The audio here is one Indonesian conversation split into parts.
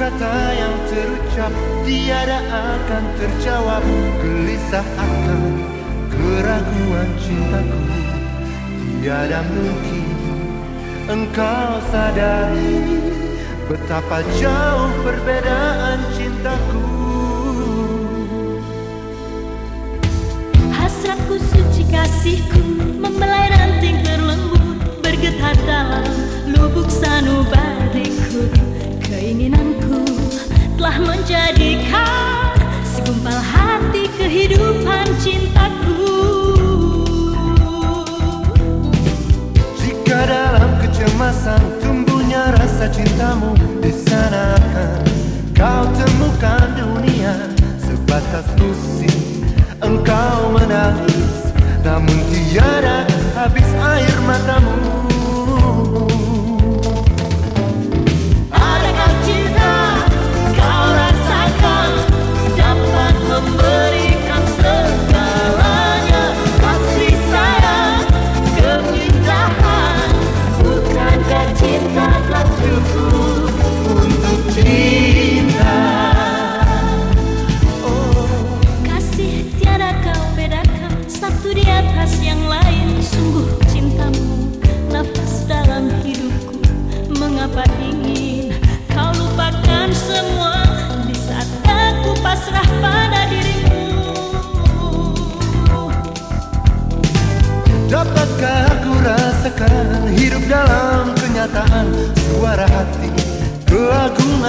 kata yang terucap Tiada akan terjawab. Gelisah akan keraguan cintaku. Tiada mungkin engkau sadari Betapa jauh perbedaan cintaku cintamu Di sana. Kau temukan dunia Sebatas musim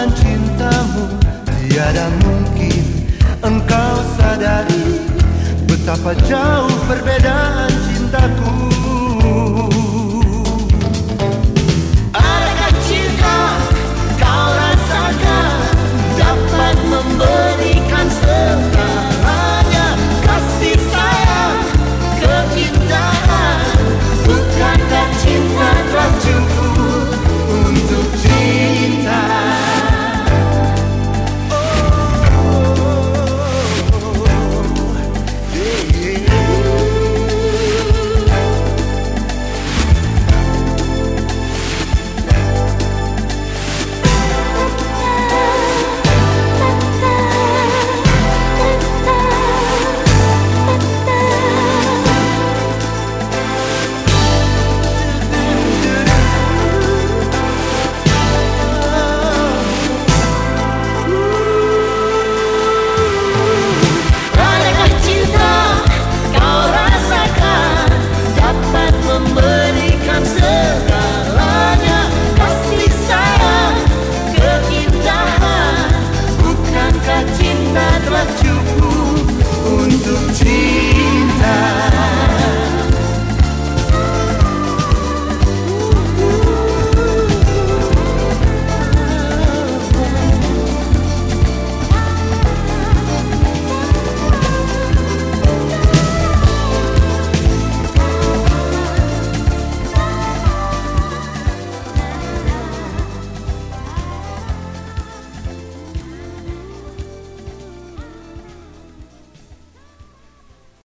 dengan cintamu Tiada mungkin engkau sadari Betapa jauh perbedaan cintaku.